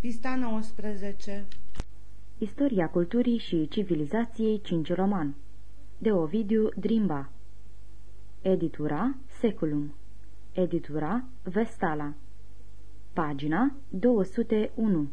Pista 19 Istoria culturii și civilizației 5 roman. De Ovidiu Drimba. Editura Seculum. Editura Vestala. Pagina 201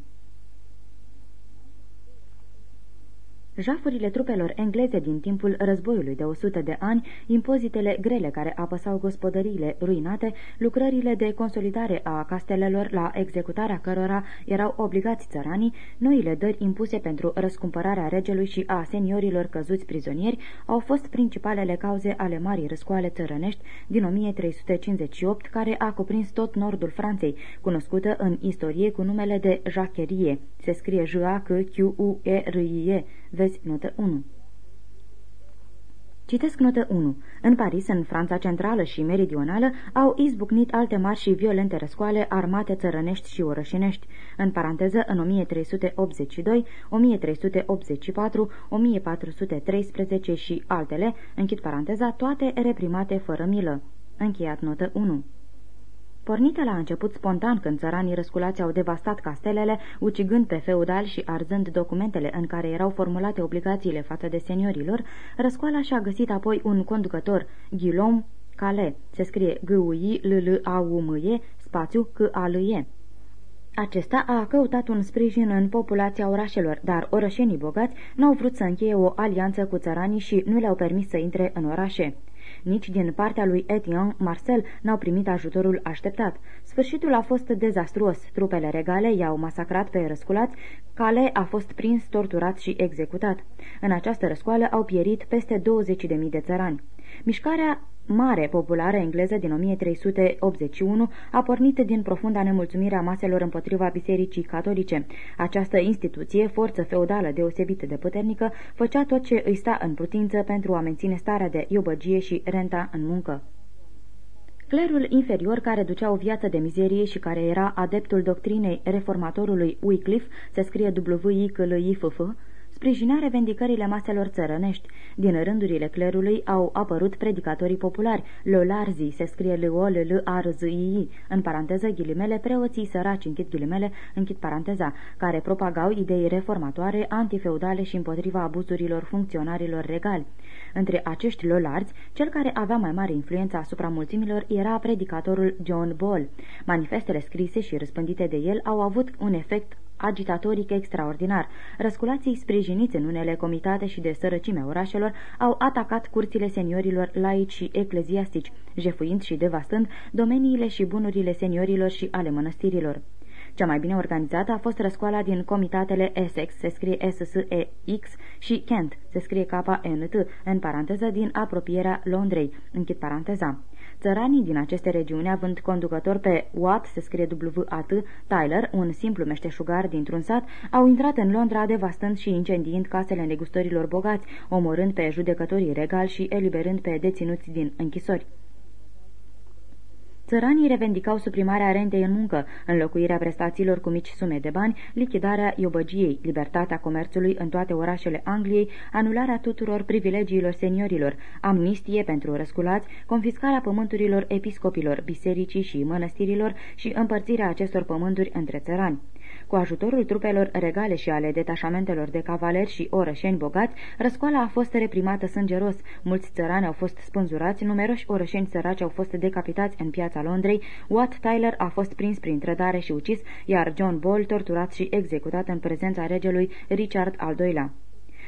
Jafurile trupelor engleze din timpul războiului de 100 de ani, impozitele grele care apăsau gospodăriile ruinate, lucrările de consolidare a castelelor la executarea cărora erau obligați țăranii, noile dări impuse pentru răscumpărarea regelui și a seniorilor căzuți prizonieri, au fost principalele cauze ale marii răscoale țărănești din 1358, care a cuprins tot nordul Franței, cunoscută în istorie cu numele de Jacquerie. Se scrie j a c q u e r i e Vezi notă 1. Citesc notă 1. În Paris, în Franța centrală și meridională, au izbucnit alte mari și violente răscoale armate țărănești și orășinești. În paranteză, în 1382, 1384, 1413 și altele, închid paranteza, toate reprimate fără milă. Încheiat notă 1. Pornită la început spontan când țăranii răsculați au devastat castelele, ucigând pe feudali și arzând documentele în care erau formulate obligațiile față de seniorilor, răscoala și-a găsit apoi un conducător, Guillaume Calais, se scrie g u i l l a u m e spațiu c a l e acesta a căutat un sprijin în populația orașelor, dar orășenii bogați n-au vrut să încheie o alianță cu țăranii și nu le-au permis să intre în orașe. Nici din partea lui Etienne Marcel n-au primit ajutorul așteptat. Sfârșitul a fost dezastruos. Trupele regale i-au masacrat pe răsculați, Cale a fost prins, torturat și executat. În această răscoală au pierit peste 20.000 de țărani. Mișcarea mare populară engleză din 1381 a pornit din profunda nemulțumire a maselor împotriva bisericii catolice. Această instituție, forță feudală deosebită de puternică, făcea tot ce îi sta în putință pentru a menține starea de iobăgie și renta în muncă. Clerul inferior, care ducea o viață de mizerie și care era adeptul doctrinei reformatorului Wycliffe, se scrie w i c l i f f sprijinea revendicările maselor țărănești. Din rândurile clerului au apărut predicatorii populari, Lolarzi, se scrie l o l l a r z i i în paranteză ghilimele, preoții săraci, închid ghilimele, închid paranteza, care propagau idei reformatoare, antifeudale și împotriva abuzurilor funcționarilor regali. Între acești lolarzi, cel care avea mai mare influență asupra mulțimilor era predicatorul John Ball. Manifestele scrise și răspândite de el au avut un efect agitatoric extraordinar. Răsculații sprijiniți în unele comitate și de sărăcime orașelor au atacat curțile seniorilor laici și ecleziastici, jefuind și devastând domeniile și bunurile seniorilor și ale mănăstirilor. Cea mai bine organizată a fost răscoala din comitatele Essex, se scrie S-S-E-X, și Kent, se scrie K-N-T, în paranteză din apropierea Londrei, închid paranteza. Țăranii din aceste regiuni, având conducător pe Watt, se scrie W-A-T, Tyler, un simplu meșteșugar dintr-un sat, au intrat în Londra devastând și incendiind casele negustorilor bogați, omorând pe judecătorii regali și eliberând pe deținuți din închisori. Țăranii revendicau suprimarea rentei în muncă, înlocuirea prestațiilor cu mici sume de bani, lichidarea iobăgiei, libertatea comerțului în toate orașele Angliei, anularea tuturor privilegiilor seniorilor, amnistie pentru răsculați, confiscarea pământurilor episcopilor, bisericii și mănăstirilor și împărțirea acestor pământuri între țărani. Cu ajutorul trupelor regale și ale detașamentelor de cavaleri și orășeni bogați, răscoala a fost reprimată sângeros, mulți țărani au fost spânzurați, numeroși orășeni săraci au fost decapitați în piața Londrei, Watt Tyler a fost prins prin trădare și ucis, iar John Ball torturat și executat în prezența regelui Richard al II-lea.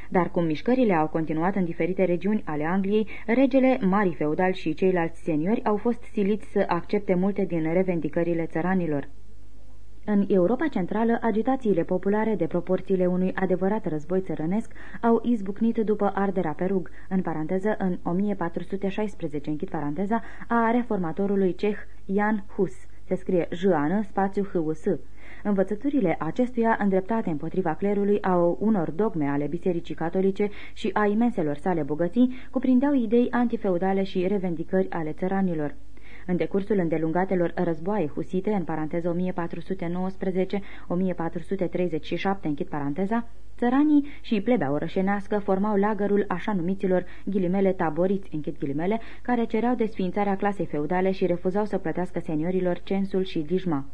Dar cum mișcările au continuat în diferite regiuni ale Angliei, regele, mari feudali și ceilalți seniori au fost siliți să accepte multe din revendicările țăranilor. În Europa Centrală, agitațiile populare de proporțiile unui adevărat război țărănesc au izbucnit după arderea Perug, în paranteză în 1416, închid paranteza, a reformatorului ceh Jan Hus. Se scrie J-ană, spațiu H-U-S. Învățăturile acestuia, îndreptate împotriva clerului au unor dogme ale Bisericii Catolice și a imenselor sale bogății, cuprindeau idei antifeudale și revendicări ale țăranilor. În decursul îndelungatelor războaie husite, în paranteză 1419-1437, închid paranteza, țăranii și plebea orășenească formau lagărul așa numiților ghilimele taboriți, închid ghilimele, care cereau desființarea clasei feudale și refuzau să plătească seniorilor censul și dijma.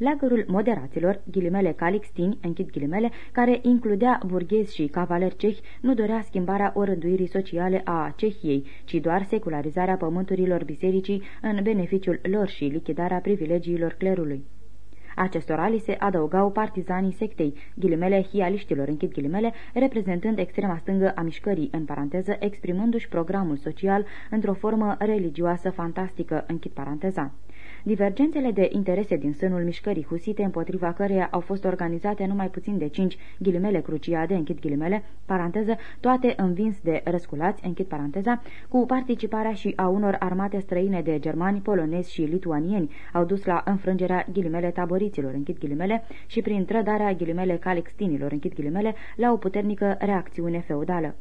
Leagărul moderaților, ghilimele calixtini, închid ghilimele, care includea burghezi și cavaleri cehi, nu dorea schimbarea orânduirii sociale a Cehiei, ci doar secularizarea pământurilor bisericii în beneficiul lor și lichidarea privilegiilor clerului. Acestora li se adăugau partizanii sectei, ghilimele hialiștilor, închid ghilimele, reprezentând extrema stângă a mișcării, în paranteză, exprimându-și programul social într-o formă religioasă fantastică, închid paranteza. Divergențele de interese din sânul mișcării husite, împotriva căreia au fost organizate numai puțin de cinci ghilimele cruciade, închid ghilimele, paranteză, toate învins de răsculați, închid paranteza, cu participarea și a unor armate străine de germani, polonezi și lituanieni, au dus la înfrângerea ghilimele taboriților, închid ghilimele, și prin trădarea ghilimele calixtinilor, închid ghilimele, la o puternică reacțiune feudală.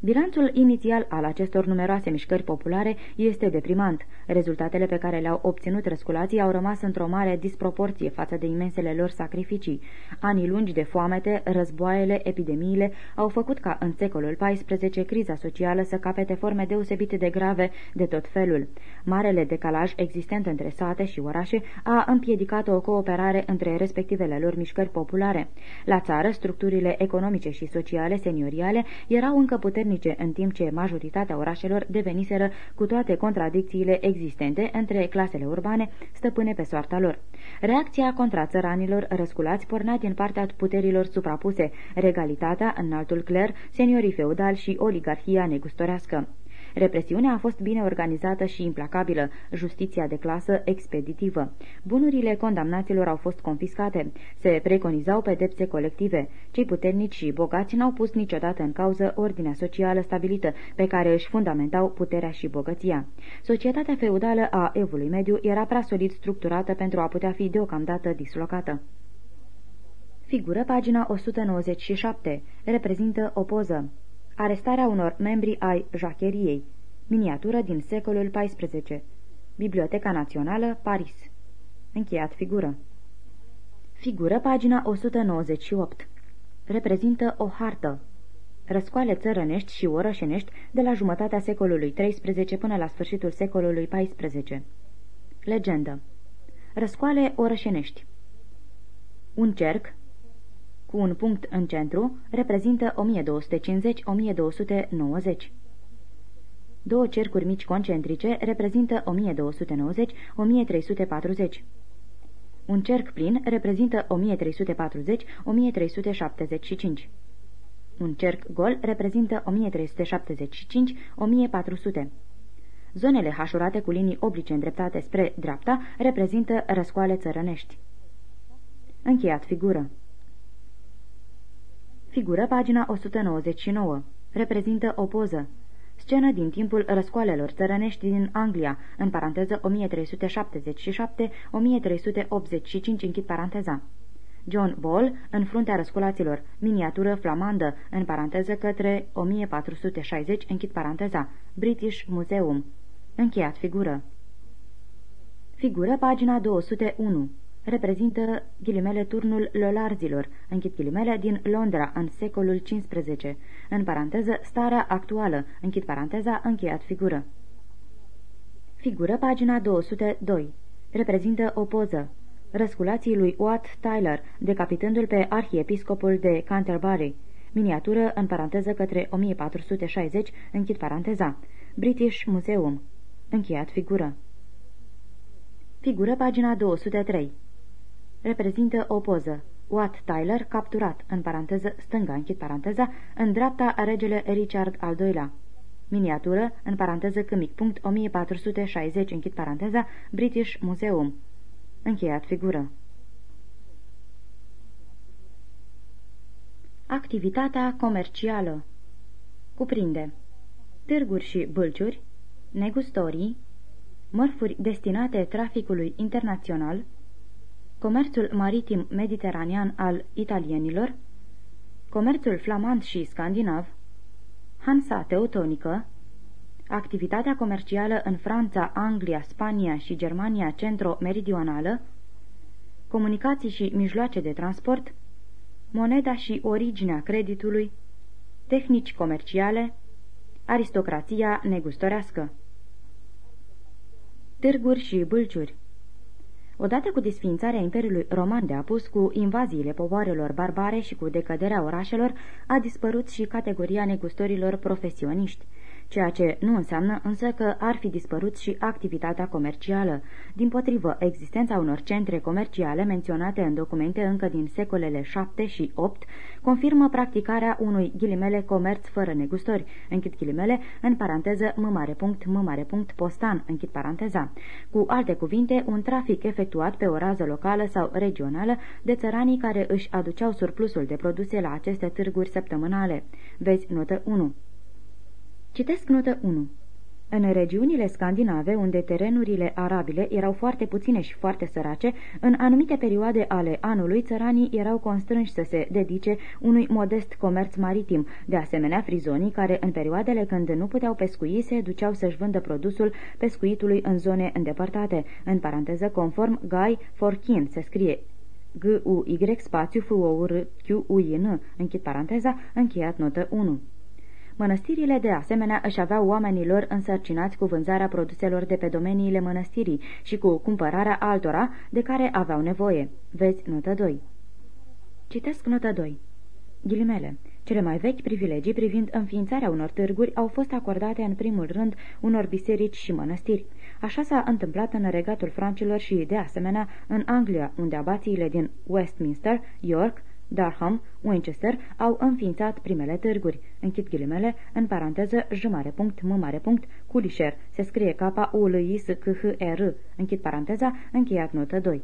Bilanțul inițial al acestor numeroase mișcări populare este deprimant. Rezultatele pe care le-au obținut răsculații au rămas într-o mare disproporție față de imensele lor sacrificii. Anii lungi de foamete, războaiele, epidemiile au făcut ca în secolul XIV criza socială să capete forme deosebite de grave de tot felul. Marele decalaj existent între sate și orașe a împiedicat o cooperare între respectivele lor mișcări populare. La țară, structurile economice și sociale senioriale erau încă puternice puternice, în timp ce majoritatea orașelor deveniseră cu toate contradicțiile existente între clasele urbane stăpâne pe soarta lor. Reacția contra țăranilor răsculați pornea din partea puterilor suprapuse, regalitatea, înaltul cler, seniorii feudali și oligarhia negustorească. Represiunea a fost bine organizată și implacabilă, justiția de clasă expeditivă. Bunurile condamnaților au fost confiscate. Se preconizau pedepse colective. Cei puternici și bogați n-au pus niciodată în cauză ordinea socială stabilită, pe care își fundamentau puterea și bogăția. Societatea feudală a evului mediu era prea solid structurată pentru a putea fi deocamdată dislocată. Figură pagina 197. Reprezintă o poză. Arestarea unor membri ai jacheriei. Miniatură din secolul XIV. Biblioteca Națională, Paris. Încheiat figură. Figură, pagina 198. Reprezintă o hartă. Răscoale țărănești și orășenești de la jumătatea secolului XIII până la sfârșitul secolului XIV. Legendă. Răscoale orășenești. Un cerc, cu un punct în centru, reprezintă 1250-1290. Două cercuri mici concentrice reprezintă 1290-1340. Un cerc plin reprezintă 1340-1375. Un cerc gol reprezintă 1375-1400. Zonele hașurate cu linii oblice îndreptate spre dreapta reprezintă răscoale țărănești. Încheiat figură. Figură pagina 199. Reprezintă o poză. Scenă din timpul răscoalelor țărănești din Anglia, în paranteză 1377-1385, închid paranteza. John Ball, în fruntea răsculaților, miniatură flamandă, în paranteză către 1460, închid paranteza, British Museum. Încheiat figură. Figură pagina 201 reprezintă ghilimele turnul lolarzilor, închid ghilimele, din Londra în secolul XV, în paranteză starea actuală, închid paranteza, încheiat figură. Figură pagina 202. Reprezintă o poză. Răsculații lui Watt Tyler, decapitându-l pe arhiepiscopul de Canterbury. Miniatură în paranteză către 1460, închid paranteza. British Museum. Încheiat figură. Figură pagina 203 reprezintă o poză. Watt Tyler capturat, în paranteză stânga, închid paranteza, în dreapta regele Richard al II-lea. Miniatură, în paranteză câmic, punct 1460, închid paranteza, British Museum. Încheiat figură. Activitatea comercială Cuprinde Târguri și bâlciuri, negustorii, mărfuri destinate traficului internațional, comerțul maritim mediteranean al italienilor, comerțul flamand și scandinav, Hansa teutonică, activitatea comercială în Franța, Anglia, Spania și Germania centro-meridională, comunicații și mijloace de transport, moneda și originea creditului, tehnici comerciale, aristocrația negustorească. Târguri și bâlciuri Odată cu disființarea Imperiului Roman de apus, cu invaziile popoarelor barbare și cu decăderea orașelor, a dispărut și categoria negustorilor profesioniști ceea ce nu înseamnă însă că ar fi dispărut și activitatea comercială. Din potrivă, existența unor centre comerciale menționate în documente încă din secolele 7 și 8 confirmă practicarea unui ghilimele comerț fără negustori, închid ghilimele, în paranteză m mare punct, m mare punct, postan, închid paranteza. Cu alte cuvinte, un trafic efectuat pe o rază locală sau regională de țăranii care își aduceau surplusul de produse la aceste târguri săptămânale. Vezi notă 1. Citesc notă 1. În regiunile scandinave, unde terenurile arabile erau foarte puține și foarte sărace, în anumite perioade ale anului, țăranii erau constrânși să se dedice unui modest comerț maritim. De asemenea, frizonii, care în perioadele când nu puteau pescui, se duceau să-și vândă produsul pescuitului în zone îndepărtate. În paranteză, conform Guy Forkin, se scrie G-U-Y spațiu F-O-R-Q-U-I-N, închid paranteza, încheiat notă 1. Mănăstirile de asemenea își aveau oamenilor însărcinați cu vânzarea produselor de pe domeniile mănăstirii și cu cumpărarea altora de care aveau nevoie. Vezi notă 2. Citesc notă 2. Ghilimele. Cele mai vechi privilegii privind înființarea unor târguri au fost acordate în primul rând unor biserici și mănăstiri. Așa s-a întâmplat în regatul francilor și, de asemenea, în Anglia, unde abațiile din Westminster, York, Durham, Winchester au înființat primele târguri. Închid ghilimele, în paranteză, j mare punct, m mare punct, Culișer. Se scrie k u l i s c h e r Închid paranteza, încheiat notă 2.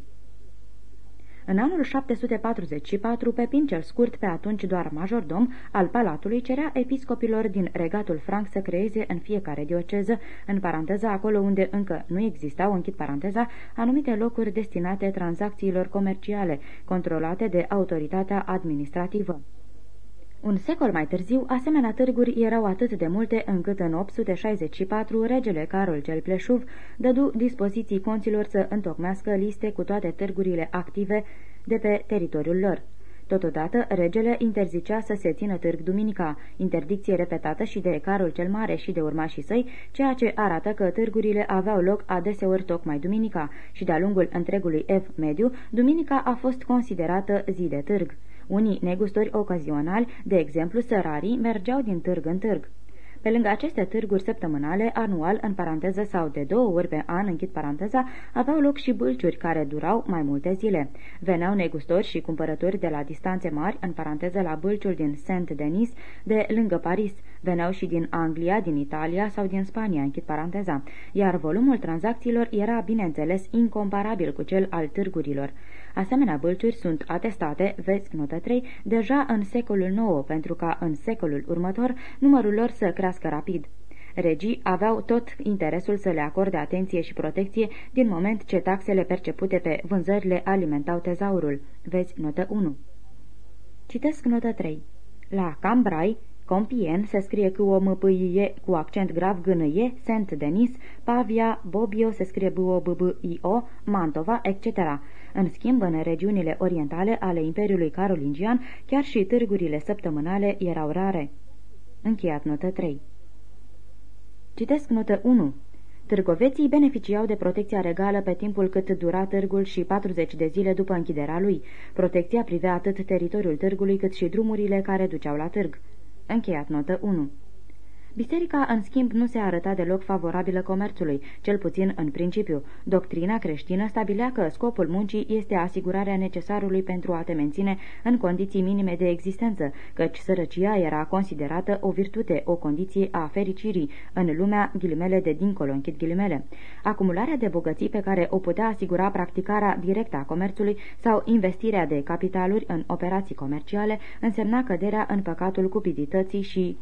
În anul 744, Pepin cel scurt, pe atunci doar majordom, al palatului, cerea episcopilor din regatul franc să creeze în fiecare dioceză, în paranteză acolo unde încă nu existau, închid paranteza, anumite locuri destinate tranzacțiilor comerciale, controlate de autoritatea administrativă. Un secol mai târziu, asemenea târguri erau atât de multe încât în 864 regele Carol cel Pleșuv dădu dispoziții conților să întocmească liste cu toate târgurile active de pe teritoriul lor. Totodată, regele interzicea să se țină târg duminica, interdicție repetată și de Carol cel Mare și de urmașii săi, ceea ce arată că târgurile aveau loc adeseori tocmai duminica și de-a lungul întregului ev mediu, duminica a fost considerată zi de târg. Unii negustori ocazionali, de exemplu sărarii, mergeau din târg în târg. Pe lângă aceste târguri săptămânale, anual, în paranteză sau de două ori pe an, închid paranteza, aveau loc și bâlciuri care durau mai multe zile. Veneau negustori și cumpărători de la distanțe mari, în paranteză la bâlciul din Saint-Denis, de lângă Paris. Veneau și din Anglia, din Italia sau din Spania, închid paranteza. Iar volumul tranzacțiilor era, bineînțeles, incomparabil cu cel al târgurilor. Asemenea bălciuri sunt atestate, vezi notă 3, deja în secolul IX, pentru ca în secolul următor numărul lor să crească rapid. Regii aveau tot interesul să le acorde atenție și protecție din moment ce taxele percepute pe vânzările alimentau tezaurul. Vezi notă 1. Citesc notă 3. La Cambrai, Compien se scrie cu o m cu accent grav gânâie, Saint-Denis, Pavia, Bobbio se scrie b o b b i o Mantova, etc. În schimb, în regiunile orientale ale Imperiului Carolingian, chiar și târgurile săptămânale erau rare. Încheiat notă 3 Citesc notă 1. Târgoveții beneficiau de protecția regală pe timpul cât dura târgul și 40 de zile după închiderea lui. Protecția privea atât teritoriul târgului cât și drumurile care duceau la târg. Încheiat notă 1 Biserica, în schimb, nu se arăta deloc favorabilă comerțului, cel puțin în principiu. Doctrina creștină stabilea că scopul muncii este asigurarea necesarului pentru a te menține în condiții minime de existență, căci sărăcia era considerată o virtute, o condiție a fericirii în lumea ghilimele de dincolo, închid ghilimele. Acumularea de bogății pe care o putea asigura practicarea directă a comerțului sau investirea de capitaluri în operații comerciale însemna căderea în păcatul cupidității și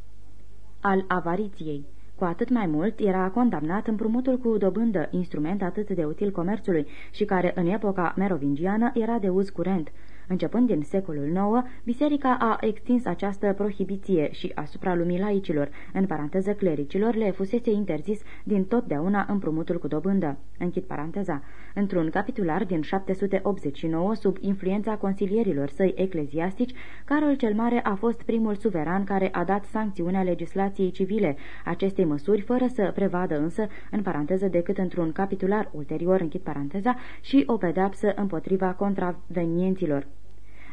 al avariției. Cu atât mai mult era condamnat împrumutul cu dobândă, instrument atât de util comerțului și care în epoca merovingiană era de uz curent. Începând din secolul IX, biserica a extins această prohibiție și asupra lumii laicilor, în paranteză clericilor, le fusese interzis din totdeauna împrumutul cu dobândă. Închid paranteza. Într-un capitular din 789, sub influența consilierilor săi ecleziastici, Carol cel Mare a fost primul suveran care a dat sancțiunea legislației civile acestei măsuri, fără să prevadă însă, în paranteză decât într-un capitular ulterior, închid paranteza, și o pedapsă împotriva contravenienților.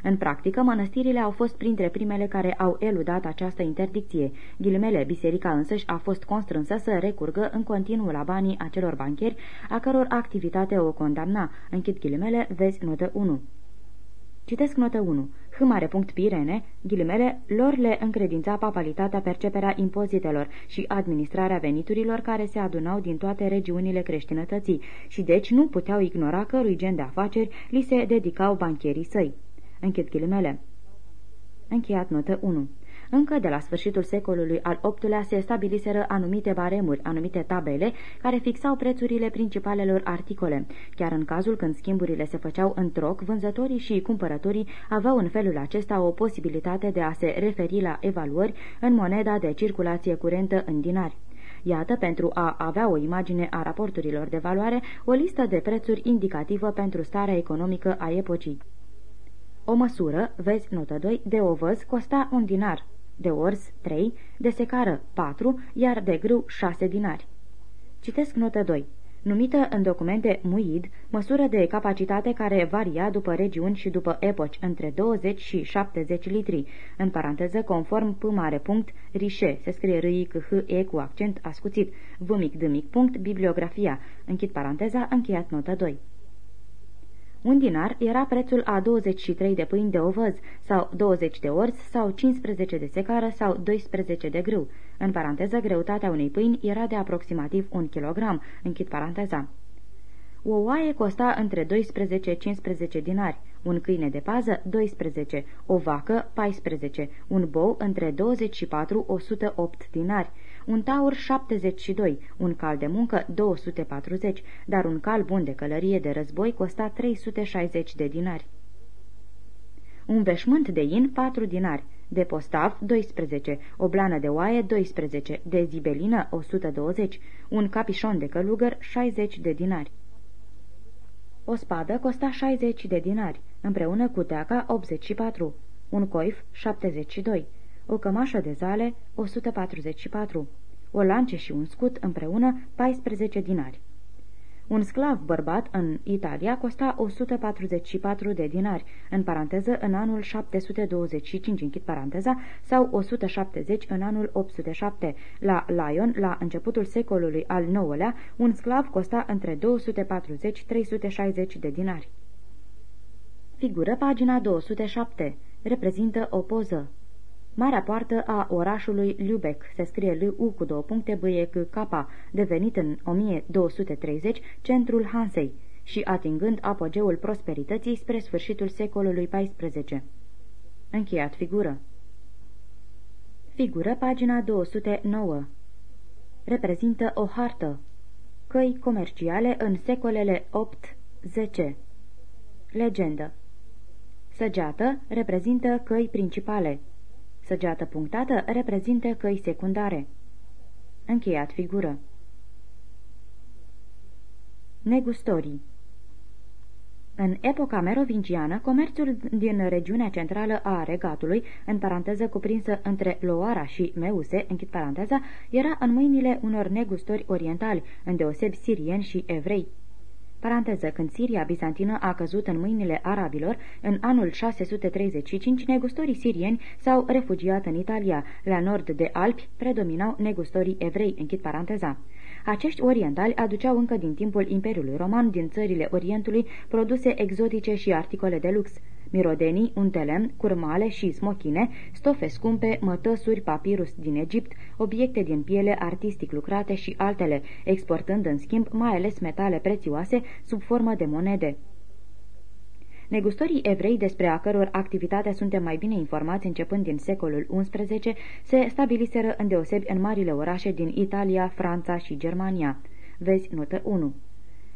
În practică, mănăstirile au fost printre primele care au eludat această interdicție. Ghilimele, biserica însăși a fost constrânsă să recurgă în continuu la banii acelor bancheri, a căror activitate o condamna. Închid ghilimele, vezi notă 1. Citesc notă 1. Pirene, ghilimele, lor le încredința papalitatea perceperea impozitelor și administrarea veniturilor care se adunau din toate regiunile creștinătății și deci nu puteau ignora cărui gen de afaceri li se dedicau bancherii săi. Închid ghilimele. Încheiat notă 1. Încă de la sfârșitul secolului al VIII-lea se stabiliseră anumite baremuri, anumite tabele, care fixau prețurile principalelor articole. Chiar în cazul când schimburile se făceau în troc, vânzătorii și cumpărătorii aveau în felul acesta o posibilitate de a se referi la evaluări în moneda de circulație curentă în dinari. Iată, pentru a avea o imagine a raporturilor de valoare, o listă de prețuri indicativă pentru starea economică a epocii. O măsură, vezi notă 2, de ovăz costa un dinar, de orz 3, de secară 4, iar de grâu 6 dinari. Citesc notă 2. Numită în documente muid, măsură de capacitate care varia după regiuni și după epoci, între 20 și 70 litri, în paranteză conform p mare punct rișe, se scrie râi c h e cu accent ascuțit, v mic d mic punct bibliografia, închid paranteza, încheiat notă 2. Un dinar era prețul a 23 de pâini de ovăz, sau 20 de orz, sau 15 de secară, sau 12 de grâu. În paranteză, greutatea unei pâini era de aproximativ un kilogram. Închid paranteza. O oaie costa între 12-15 dinari, un câine de pază 12, o vacă 14, un bou între 24-108 dinari, un taur 72, un cal de muncă 240, dar un cal bun de călărie de război costa 360 de dinari. Un veșmânt de in 4 dinari, de postav 12, o blană de oaie 12, de zibelină 120, un capișon de călugăr 60 de dinari. O spadă costa 60 de dinari, împreună cu teaca 84, un coif 72, o cămașă de zale 144, o lance și un scut împreună 14 dinari. Un sclav bărbat în Italia costa 144 de dinari, în paranteză în anul 725, închid paranteza, sau 170 în anul 807. La Lyon, la începutul secolului al IX-lea, un sclav costa între 240-360 de dinari. Figură pagina 207. Reprezintă o poză. Marea poartă a orașului Lübeck se scrie L U cu două puncte B E C K, devenit în 1230 centrul Hansei și atingând apogeul prosperității spre sfârșitul secolului XIV. Încheiat figură. Figură pagina 209. Reprezintă o hartă. Căi comerciale în secolele 8-10. Legendă. Săgeată reprezintă căi principale. Săgeată punctată reprezintă căi secundare. Încheiat figură. Negustorii în epoca merovingiană, comerțul din regiunea centrală a regatului, în paranteză cuprinsă între Loara și Meuse, închid paranteza, era în mâinile unor negustori orientali, îndeosebi sirieni și evrei. Paranteză, când Siria bizantină a căzut în mâinile arabilor, în anul 635, negustorii sirieni s-au refugiat în Italia. La nord de Alpi predominau negustorii evrei, închid paranteza. Acești orientali aduceau încă din timpul Imperiului Roman din țările Orientului produse exotice și articole de lux mirodenii, untelem, curmale și smochine, stofe scumpe, mătăsuri, papirus din Egipt, obiecte din piele artistic lucrate și altele, exportând în schimb mai ales metale prețioase sub formă de monede. Negustorii evrei, despre a căror activitate suntem mai bine informați începând din secolul XI, se stabiliseră îndeosebi în marile orașe din Italia, Franța și Germania. Vezi notă 1.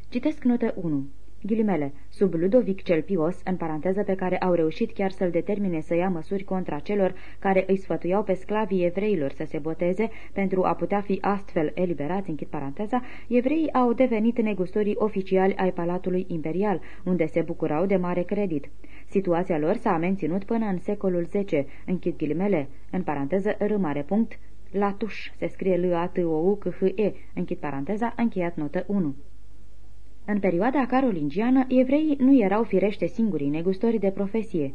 Citesc notă 1. Ghilimele, sub Ludovic cel Pios, în paranteză pe care au reușit chiar să-l determine să ia măsuri contra celor care îi sfătuiau pe sclavii evreilor să se boteze pentru a putea fi astfel eliberați, închid paranteza, evreii au devenit negustorii oficiali ai Palatului Imperial, unde se bucurau de mare credit. Situația lor s-a menținut până în secolul X, închid ghilimele, în paranteză râmare punct, Latuș, se scrie l a t o u c h e închid paranteza, încheiat notă 1. În perioada carolingiană, evreii nu erau firește singurii negustori de profesie.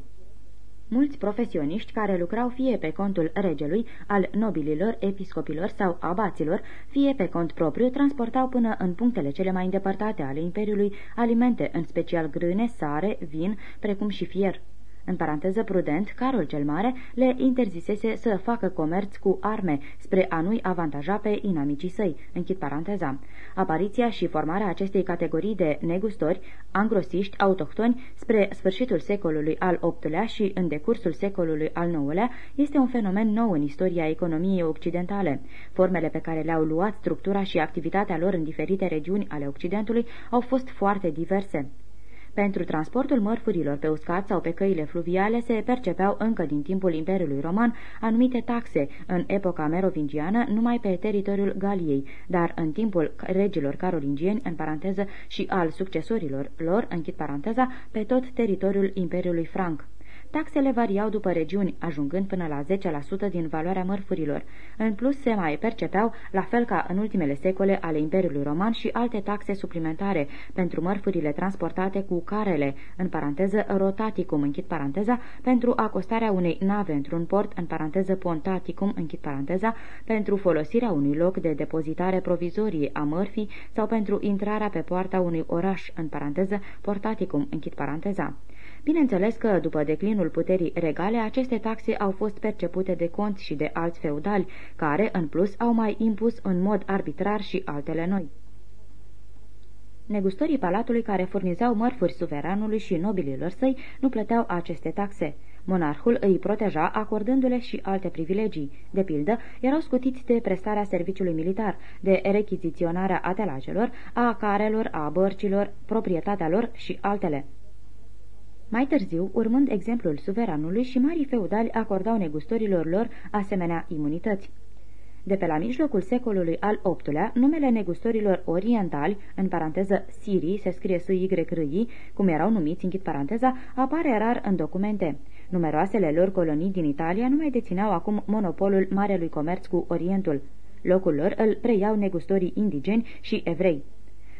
Mulți profesioniști care lucrau fie pe contul regelui, al nobililor, episcopilor sau abaților, fie pe cont propriu, transportau până în punctele cele mai îndepărtate ale Imperiului alimente, în special grâne, sare, vin, precum și fier. În paranteză prudent, Carol cel Mare le interzisese să facă comerț cu arme spre a nu-i avantaja pe inamicii săi. Închid paranteza. Apariția și formarea acestei categorii de negustori, angrosiști, autohtoni, spre sfârșitul secolului al VIII-lea și în decursul secolului al IX-lea, este un fenomen nou în istoria economiei occidentale. Formele pe care le-au luat structura și activitatea lor în diferite regiuni ale Occidentului au fost foarte diverse. Pentru transportul mărfurilor pe uscat sau pe căile fluviale se percepeau încă din timpul Imperiului Roman anumite taxe, în epoca merovingiană numai pe teritoriul Galiei, dar în timpul regilor carolingieni, în paranteză, și al succesorilor lor, închid paranteza, pe tot teritoriul Imperiului Franc. Taxele variau după regiuni, ajungând până la 10% din valoarea mărfurilor. În plus, se mai percepeau, la fel ca în ultimele secole ale Imperiului Roman, și alte taxe suplimentare pentru mărfurile transportate cu carele, în paranteză rotaticum, închid paranteza, pentru acostarea unei nave într-un port, în paranteză pontaticum, închid paranteza, pentru folosirea unui loc de depozitare provizorie a mărfii sau pentru intrarea pe poarta unui oraș, în paranteză portaticum, închid paranteza. Bineînțeles că, după declinul puterii regale, aceste taxe au fost percepute de conți și de alți feudali, care, în plus, au mai impus în mod arbitrar și altele noi. Negustorii palatului care furnizau mărfuri suveranului și nobililor săi nu plăteau aceste taxe. Monarhul îi proteja acordându-le și alte privilegii. De pildă, erau scutiți de prestarea serviciului militar, de rechiziționarea atelajelor, a carelor, a bărcilor, proprietatea lor și altele. Mai târziu, urmând exemplul suveranului și marii feudali acordau negustorilor lor asemenea imunități. De pe la mijlocul secolului al VIII-lea, numele negustorilor orientali, în paranteză Sirii, se scrie s y r i cum erau numiți, închid paranteza, apare rar în documente. Numeroasele lor colonii din Italia nu mai dețineau acum monopolul marelui comerț cu Orientul. Locul lor îl preiau negustorii indigeni și evrei.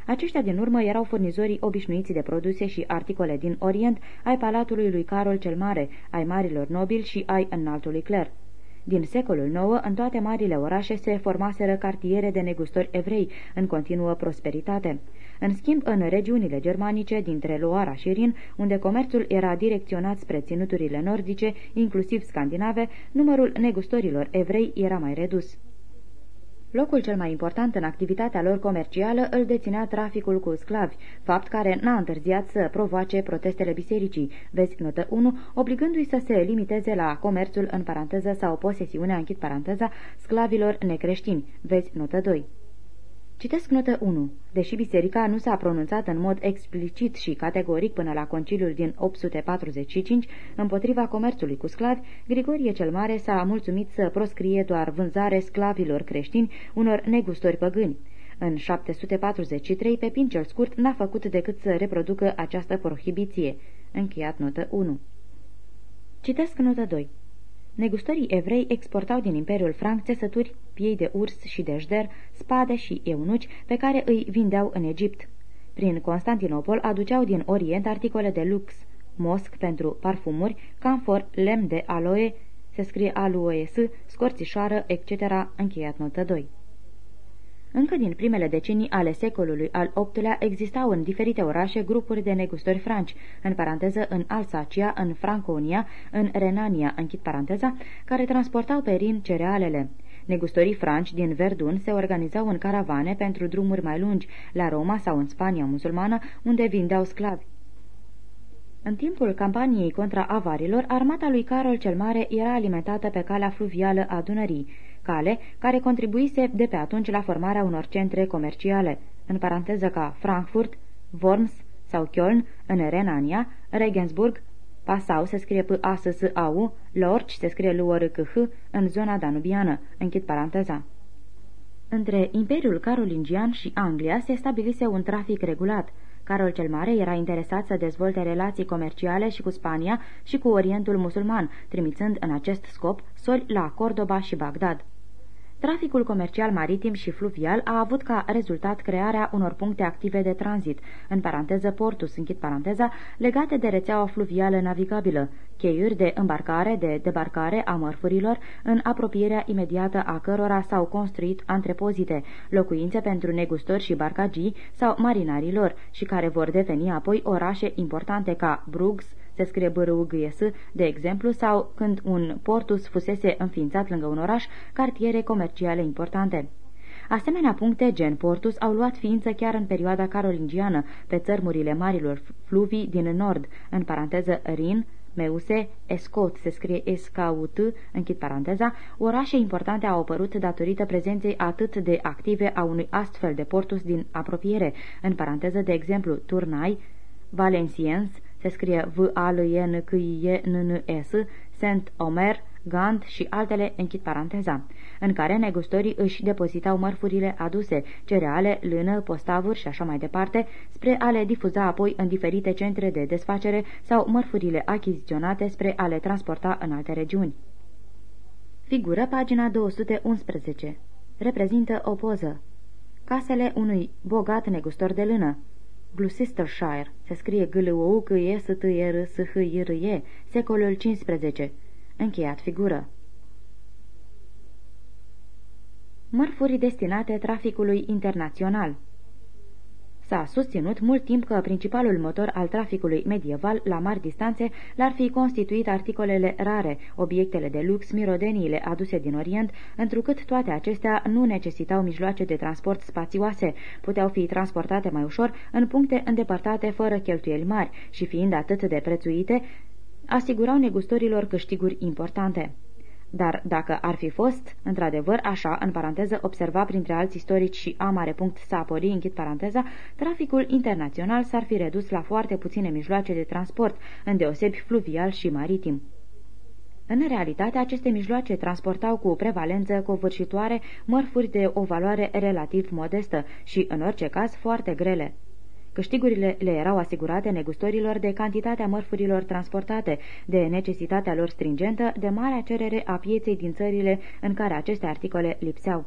Aceștia din urmă erau furnizorii obișnuiți de produse și articole din Orient ai palatului lui Carol cel Mare, ai marilor nobili și ai înaltului cler. Din secolul IX, în toate marile orașe se formaseră cartiere de negustori evrei, în continuă prosperitate. În schimb, în regiunile germanice, dintre Loara și Rin, unde comerțul era direcționat spre ținuturile nordice, inclusiv scandinave, numărul negustorilor evrei era mai redus. Locul cel mai important în activitatea lor comercială îl deținea traficul cu sclavi, fapt care n-a întârziat să provoace protestele bisericii, vezi notă 1, obligându-i să se limiteze la comerțul în paranteză sau posesiunea, închid paranteza, sclavilor necreștini, vezi notă 2. Citesc notă 1. Deși biserica nu s-a pronunțat în mod explicit și categoric până la conciliul din 845 împotriva comerțului cu sclavi, Grigorie cel Mare s-a mulțumit să proscrie doar vânzare sclavilor creștini unor negustori păgâni. În 743, Pepin cel Scurt n-a făcut decât să reproducă această prohibiție. Încheiat notă 1. Citesc notă 2. Negustorii evrei exportau din Imperiul Franc țesături, piei de urs și de jder, spade și eunuci pe care îi vindeau în Egipt. Prin Constantinopol aduceau din Orient articole de lux, mosc pentru parfumuri, camfor, lemn de aloe, se scrie aluoes, scorțișoară, etc., încheiat notă 2. Încă din primele decenii ale secolului al VIII-lea existau în diferite orașe grupuri de negustori franci, în paranteză în Alsacia, în Franconia, în Renania, închid paranteza, care transportau pe Rin cerealele. Negustorii franci din Verdun se organizau în caravane pentru drumuri mai lungi, la Roma sau în Spania musulmană, unde vindeau sclavi. În timpul campaniei contra avarilor, armata lui Carol cel Mare era alimentată pe calea fluvială a Dunării, cale care contribuise de pe atunci la formarea unor centre comerciale, în paranteză ca Frankfurt, Worms, sau Köln, în Renania, Regensburg, Passau se scrie p a s s a u Lorch se scrie l r c h în zona danubiană, închid paranteza. Între Imperiul Carolingian și Anglia se stabilise un trafic regulat. Carol cel Mare era interesat să dezvolte relații comerciale și cu Spania și cu Orientul musulman, trimițând în acest scop soli la Cordoba și Bagdad. Traficul comercial maritim și fluvial a avut ca rezultat crearea unor puncte active de tranzit, în paranteză portus, închid paranteza, legate de rețeaua fluvială navigabilă, cheiuri de îmbarcare, de debarcare a mărfurilor, în apropierea imediată a cărora s-au construit antrepozite, locuințe pentru negustori și barcagii sau marinarilor și care vor deveni apoi orașe importante ca Bruges, se scrie BRUGS, de exemplu, sau când un portus fusese înființat lângă un oraș, cartiere comerciale importante. Asemenea puncte, gen Portus, au luat ființă chiar în perioada carolingiană, pe țărmurile marilor fluvii din nord, în paranteză Rin, Meuse, Escot, se scrie S-K-U-T, închid paranteza, orașe importante au apărut datorită prezenței atât de active a unui astfel de portus din apropiere, în paranteză, de exemplu, Turnai, Valenciennes, se scrie v a l e n c i e n n s Saint Omer, Gant și altele, închid paranteza, în care negustorii își depozitau mărfurile aduse, cereale, lână, postavuri și așa mai departe, spre a le difuza apoi în diferite centre de desfacere sau mărfurile achiziționate spre a le transporta în alte regiuni. Figură pagina 211. Reprezintă o poză. Casele unui bogat negustor de lână. Gloucestershire, se scrie g l o u c e s t e r s h i r e secolul XV. Încheiat figură. Mărfuri destinate traficului internațional S-a susținut mult timp că principalul motor al traficului medieval la mari distanțe l-ar fi constituit articolele rare, obiectele de lux, mirodeniile aduse din Orient, întrucât toate acestea nu necesitau mijloace de transport spațioase, puteau fi transportate mai ușor în puncte îndepărtate fără cheltuieli mari și fiind atât de prețuite, asigurau negustorilor câștiguri importante. Dar dacă ar fi fost, într-adevăr, așa, în paranteză, observa printre alți istorici și a mare punct să apori, închid paranteza, traficul internațional s-ar fi redus la foarte puține mijloace de transport, îndeosebi fluvial și maritim. În realitate, aceste mijloace transportau cu prevalență covârșitoare mărfuri de o valoare relativ modestă și, în orice caz, foarte grele. Câștigurile le erau asigurate negustorilor de cantitatea mărfurilor transportate, de necesitatea lor stringentă, de marea cerere a pieței din țările în care aceste articole lipseau.